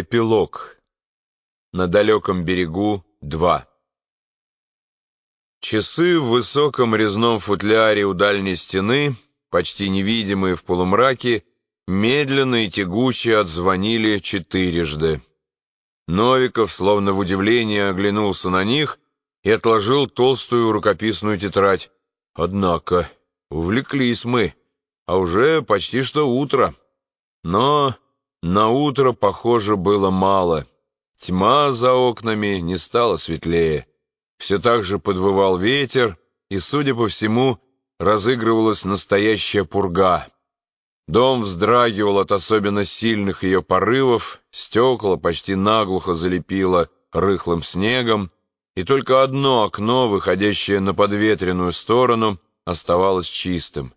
Эпилог. На далеком берегу 2. Часы в высоком резном футляре у дальней стены, почти невидимые в полумраке, медленно и тягуче отзвонили четырежды. Новиков, словно в удивлении, оглянулся на них и отложил толстую рукописную тетрадь. Однако, увлеклись мы, а уже почти что утро. Но на утро, похоже, было мало. Тьма за окнами не стала светлее. Все так же подвывал ветер, и, судя по всему, разыгрывалась настоящая пурга. Дом вздрагивал от особенно сильных ее порывов, стекла почти наглухо залепило рыхлым снегом, и только одно окно, выходящее на подветренную сторону, оставалось чистым.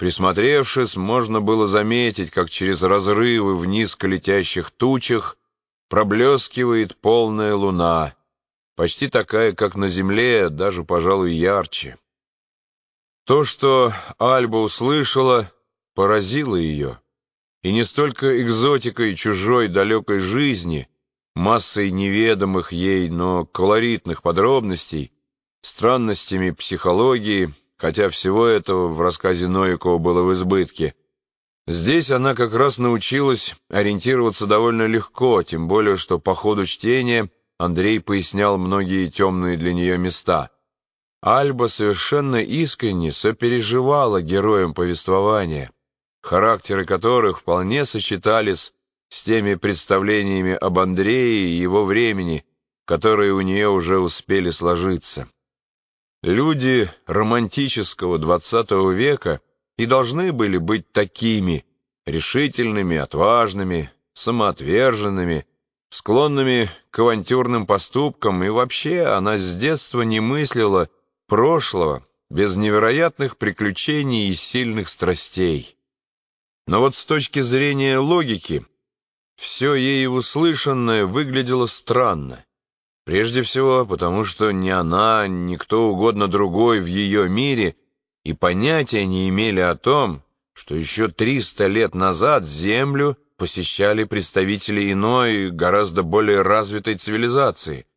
Присмотревшись, можно было заметить, как через разрывы в низко летящих тучах проблескивает полная луна, почти такая, как на земле, даже, пожалуй, ярче. То, что Альба услышала, поразило ее, и не столько экзотикой чужой далекой жизни, массой неведомых ей, но колоритных подробностей, странностями психологии, хотя всего этого в рассказе Новикова было в избытке. Здесь она как раз научилась ориентироваться довольно легко, тем более, что по ходу чтения Андрей пояснял многие темные для нее места. Альба совершенно искренне сопереживала героям повествования, характеры которых вполне сочетались с теми представлениями об Андрее и его времени, которые у нее уже успели сложиться. Люди романтического XX века и должны были быть такими, решительными, отважными, самоотверженными, склонными к авантюрным поступкам, и вообще она с детства не мыслила прошлого без невероятных приключений и сильных страстей. Но вот с точки зрения логики, все ей услышанное выглядело странно. Прежде всего, потому что ни она, ни кто угодно другой в ее мире и понятия не имели о том, что еще 300 лет назад Землю посещали представители иной, гораздо более развитой цивилизации,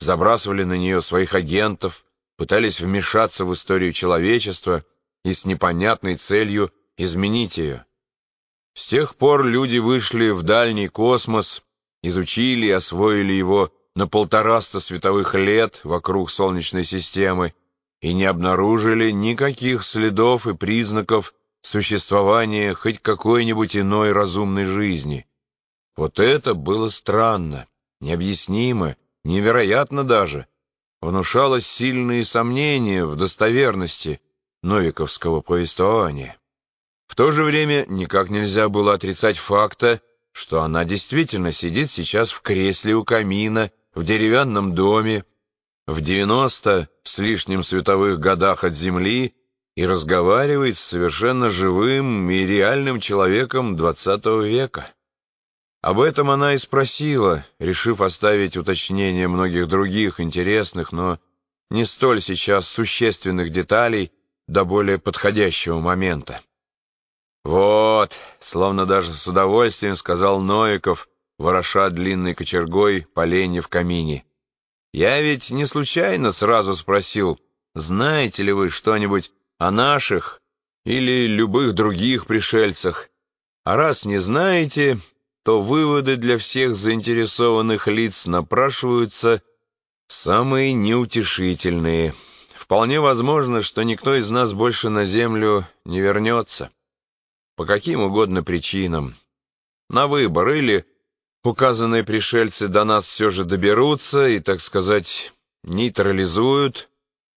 забрасывали на нее своих агентов, пытались вмешаться в историю человечества и с непонятной целью изменить ее. С тех пор люди вышли в дальний космос, изучили и освоили его на полтораста световых лет вокруг Солнечной системы и не обнаружили никаких следов и признаков существования хоть какой-нибудь иной разумной жизни. Вот это было странно, необъяснимо, невероятно даже, внушало сильные сомнения в достоверности новиковского повествования. В то же время никак нельзя было отрицать факта, что она действительно сидит сейчас в кресле у камина в деревянном доме, в девяносто с лишним световых годах от Земли и разговаривает с совершенно живым и реальным человеком двадцатого века. Об этом она и спросила, решив оставить уточнение многих других интересных, но не столь сейчас существенных деталей до более подходящего момента. «Вот», словно даже с удовольствием сказал Новиков, вороша длинной кочергой поленья в камине. «Я ведь не случайно сразу спросил, знаете ли вы что-нибудь о наших или любых других пришельцах? А раз не знаете, то выводы для всех заинтересованных лиц напрашиваются самые неутешительные. Вполне возможно, что никто из нас больше на Землю не вернется. По каким угодно причинам. На выбор или указанные пришельцы до нас все же доберутся и, так сказать, нейтрализуют,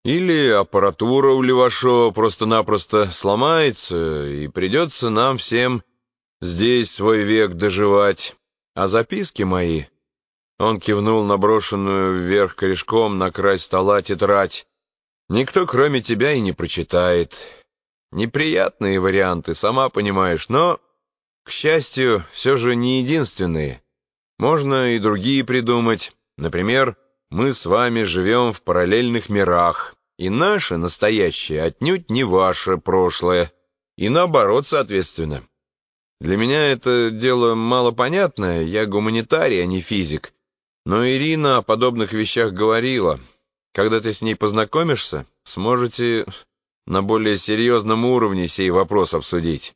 или аппаратура у Левашова просто-напросто сломается, и придется нам всем здесь свой век доживать. А записки мои...» Он кивнул на брошенную вверх корешком на край стола тетрадь. «Никто, кроме тебя, и не прочитает. Неприятные варианты, сама понимаешь, но, к счастью, все же не единственные. Можно и другие придумать. Например, мы с вами живем в параллельных мирах, и наше настоящее отнюдь не ваше прошлое, и наоборот, соответственно. Для меня это дело малопонятное, я гуманитарий, а не физик. Но Ирина о подобных вещах говорила. Когда ты с ней познакомишься, сможете на более серьезном уровне сей вопрос обсудить.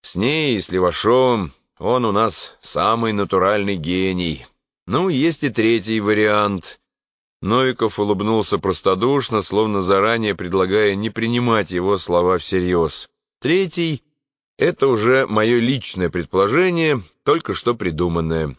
С ней и с Левашовым он у нас самый натуральный гений. Ну, есть и третий вариант. Новиков улыбнулся простодушно, словно заранее предлагая не принимать его слова всерьез. Третий — это уже мое личное предположение, только что придуманное.